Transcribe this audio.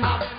them up.